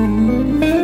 Mm-hmm.